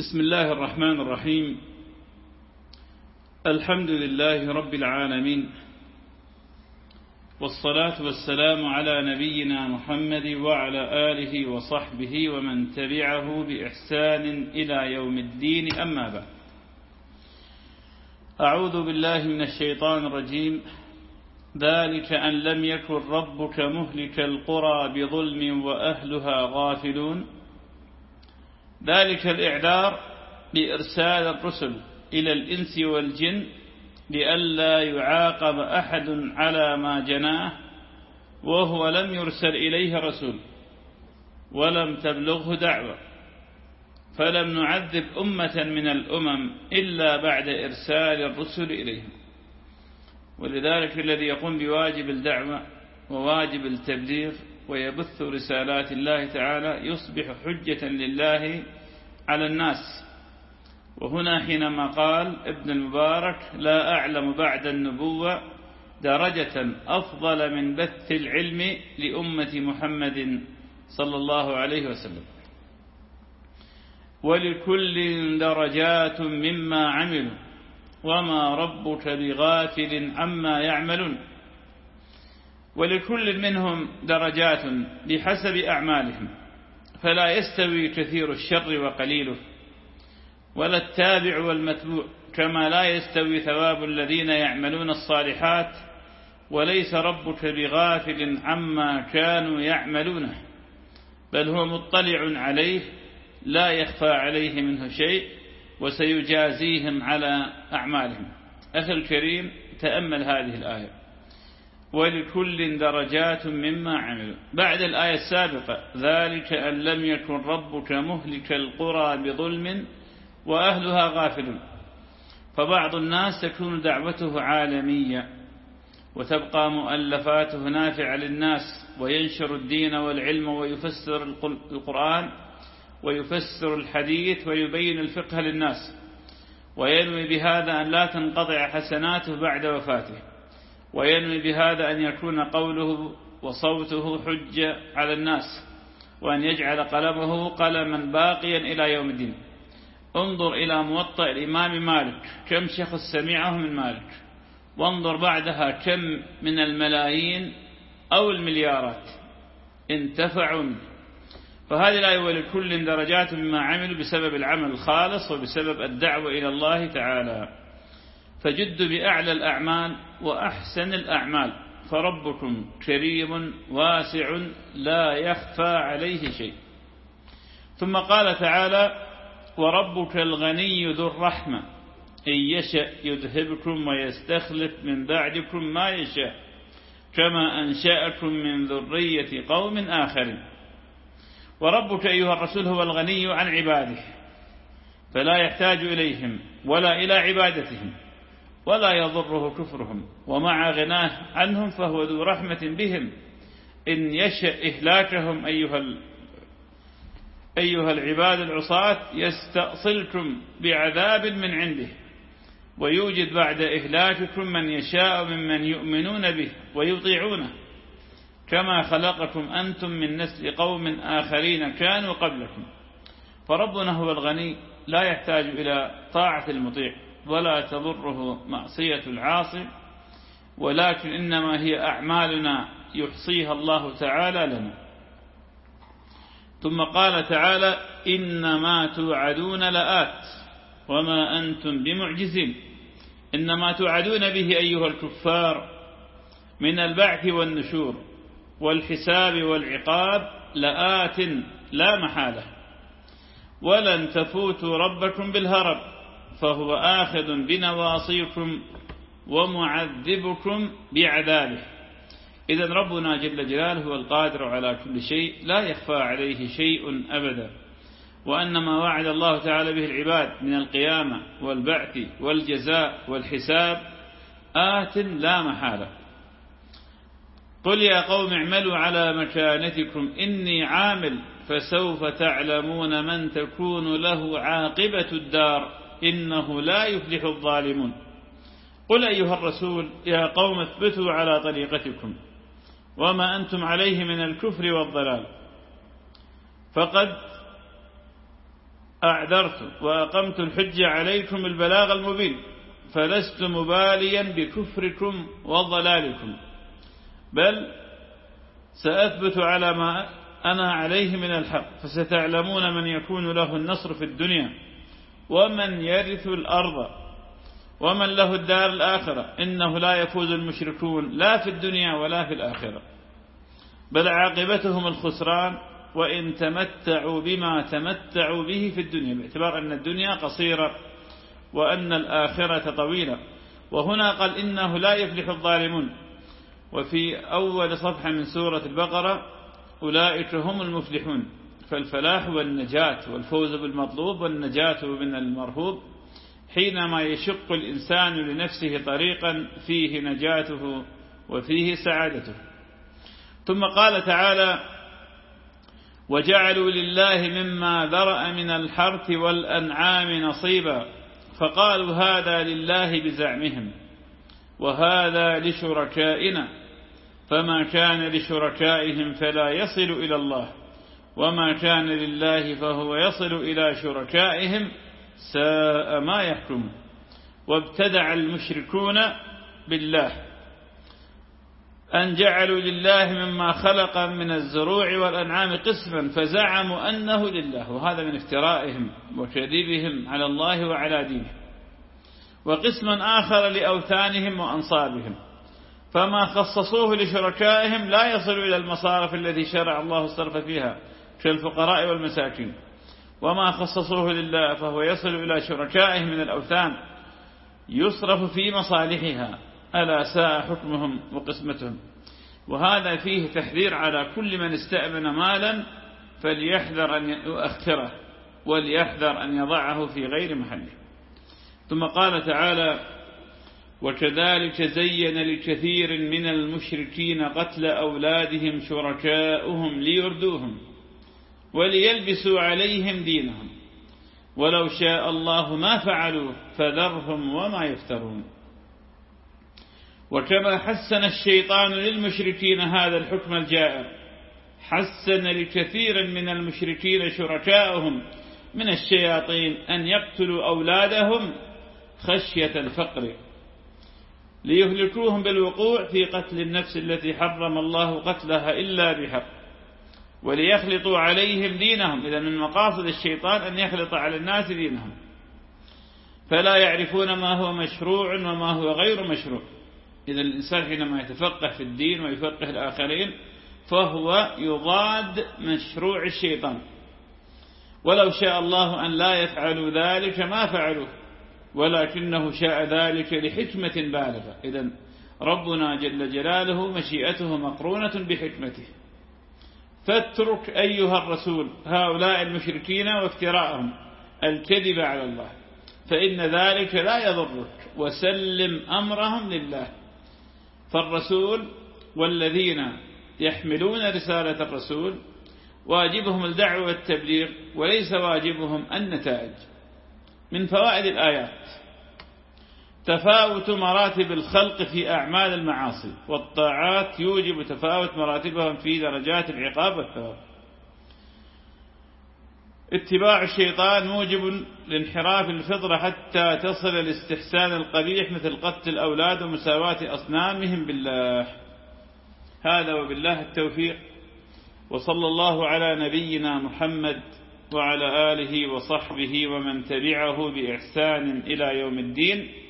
بسم الله الرحمن الرحيم. الحمد لله رب العالمين. والصلاة والسلام على نبينا محمد وعلى آله وصحبه ومن تبعه بإحسان إلى يوم الدين. أما بعد. أعوذ بالله من الشيطان الرجيم. ذلك أن لم يكن ربك مهلك القرى بظلم وأهلها غافلون. ذلك الإعذار بإرسال الرسل إلى الإنس والجن لئلا يعاقب أحد على ما جناه وهو لم يرسل إليه رسول ولم تبلغه دعوة. فلم نعذب أمة من الأمم إلا بعد إرسال الرسل إليهم. ولذلك الذي يقوم بواجب الدعوة وواجب التبليغ ويبث رسالات الله تعالى يصبح حجة لله على الناس. وهنا حينما قال ابن المبارك لا أعلم بعد النبوة درجة أفضل من بث العلم لأمة محمد صلى الله عليه وسلم. ولكل درجات مما عملوا وما ربك بغافل عما يعملون. ولكل منهم درجات بحسب أعمالهم فلا يستوي كثير الشر وقليله ولا التابع والمتبوع كما لا يستوي ثواب الذين يعملون الصالحات وليس ربك بغافل عما كانوا يعملونه بل هو مطلع عليه لا يخفى عليه منه شيء وسيجازيهم على أعمالهم. أخي الكريم تأمل هذه الآية. ولكل درجات مما عملوا. بعد الآية السابقة ذلك أن لم يكن ربك مهلك القرى بظلم وأهلها غافلون. فبعض الناس تكون دعوته عالمية وتبقى مؤلفاته نافعة للناس وينشر الدين والعلم ويفسر القرآن ويفسر الحديث ويبين الفقه للناس. وينوي بهذا أن لا تنقطع حسناته بعد وفاته. وينوي بهذا أن يكون قوله وصوته حجة على الناس وأن يجعل قلمه قلما باقيا إلى يوم الدين. انظر إلى موطأ الإمام مالك. كم شخص سمعه من مالك. وانظر بعدها كم من الملايين أو المليارات. انتفعوا فهذه الآية ولكل درجات مما عملوا بسبب العمل الخالص وبسبب الدعوة إلى الله تعالى. فجد بأعلى الأعمال وأحسن الأعمال. فربكم كريم واسع لا يخفى عليه شيء. ثم قال تعالى وربك الغني ذو الرحمة. إن يشأ يذهبكم ويستخلف من بعدكم ما يشاء كما أنشأكم من ذرية قوم آخرين. وربك أيها الرسول هو الغني عن عباده فلا يحتاج إليهم ولا إلى عبادتهم. ولا يضره كفرهم ومع غناه عنهم فهو ذو رحمة بهم. إن يشأ إهلاكهم أيها أيها العباد العصاة يستأصلكم بعذاب من عنده. ويوجد بعد إهلاككم من يشاء ممن يؤمنون به ويطيعونه. كما خلقكم أنتم من نسل قوم آخرين كانوا قبلكم. فربنا هو الغني لا يحتاج إلى طاعة المطيع. ولا تضره معصية العاصي ولكن إنما هي أعمالنا يحصيها الله تعالى لنا. ثم قال تعالى إنما توعدون لآت وما أنتم بمعجزين. إنما توعدون به أيها الكفار من البعث والنشور والحساب والعقاب لآت لا محالة. ولن تفوتوا ربكم بالهرب. فهو آخذ بنواصيكم ومعذبكم بعذابه. إذا ربنا جل جلاله هو القادر على كل شيء لا يخفى عليه شيء أبدا. وأن ما وعد الله تعالى به العباد من القيامة والبعث والجزاء والحساب آت لا محالة. قل يا قوم اعملوا على مكانتكم إني عامل فسوف تعلمون من تكون له عاقبة الدار. إنه لا يفلح الظالمون. قل أيها الرسول يا قوم اثبتوا على طريقتكم. وما أنتم عليه من الكفر والضلال. فقد أعذرت وأقمت الحج عليكم البلاغ المبين. فلست مباليا بكفركم وضلالكم. بل سأثبت على ما أنا عليه من الحق. فستعلمون من يكون له النصر في الدنيا. ومن يرث الأرض ومن له الدار الآخرة إنه لا يفوز المشركون لا في الدنيا ولا في الآخرة بل عاقبتهم الخسران وإن تمتعوا بما تمتعوا به في الدنيا باعتبار أن الدنيا قصيرة وأن الآخرة طويلة وهنا قال إنه لا يفلح الظالمون وفي أول صفحة من سورة البقرة أولئك هم المفلحون فالفلاح والنجاة والفوز بالمطلوب والنجاة من المرهوب حينما يشق الإنسان لنفسه طريقا فيه نجاته وفيه سعادته. ثم قال تعالى وجعلوا لله مما ذرأ من الحرث والأنعام نصيبا. فقالوا هذا لله بزعمهم وهذا لشركائنا فما كان لشركائهم فلا يصل إلى الله. وما كان لله فهو يصل إلى شركائهم ساء ما يحكم. وابتدع المشركون بالله أن جعلوا لله مما خلق من الزروع والأنعام قسما فزعموا أنه لله وهذا من افترائهم وكذبهم على الله وعلى دينه. وقسما آخر لأوثانهم وأنصابهم فما خصصوه لشركائهم لا يصل إلى المصارف التي شرع الله الصرف فيها. كالفقراء والمساكين. وما خصصوه لله فهو يصل إلى شركائه من الأوثان يصرف في مصالحها. ألا ساء حكمهم وقسمتهم. وهذا فيه تحذير على كل من استأمن مالا فليحذر أن يؤخره وليحذر أن يضعه في غير محله. ثم قال تعالى وكذلك زين لكثير من المشركين قتل أولادهم شركاؤهم ليردوهم. وليلبسوا عليهم دينهم. ولو شاء الله ما فعلوا فذرهم وما يفترون. وكما حسن الشيطان للمشركين هذا الحكم الجائر. حسن لكثير من المشركين شركاءهم من الشياطين أن يقتلوا أولادهم خشية الفقر. ليهلكوهم بالوقوع في قتل النفس التي حرم الله قتلها إلا بحق. وليخلطوا عليهم دينهم. إذا من مقاصد الشيطان أن يخلط على الناس دينهم. فلا يعرفون ما هو مشروع وما هو غير مشروع. إذا الإنسان حينما يتفقه في الدين ويفقه الآخرين فهو يضاد مشروع الشيطان. ولو شاء الله أن لا يفعلوا ذلك ما فعلوه ولكنه شاء ذلك لحكمة بالغة. إذا ربنا جل جلاله مشيئته مقرونة بحكمته. فاترك أيها الرسول هؤلاء المشركين وافتراءهم الكذب على الله فإن ذلك لا يضرك وسلم أمرهم لله. فالرسول والذين يحملون رسالة الرسول واجبهم الدعوة والتبليغ وليس واجبهم النتائج. من فوائد الآيات. تفاوت مراتب الخلق في أعمال المعاصي والطاعات يوجب تفاوت مراتبهم في درجات العقاب والثواب. اتباع الشيطان موجب لانحراف الفطرة حتى تصل الاستحسان القبيح مثل قتل الأولاد ومساواة أصنامهم بالله. هذا وبالله التوفيق. وصلى الله على نبينا محمد وعلى آله وصحبه ومن تبعه بإحسان إلى يوم الدين.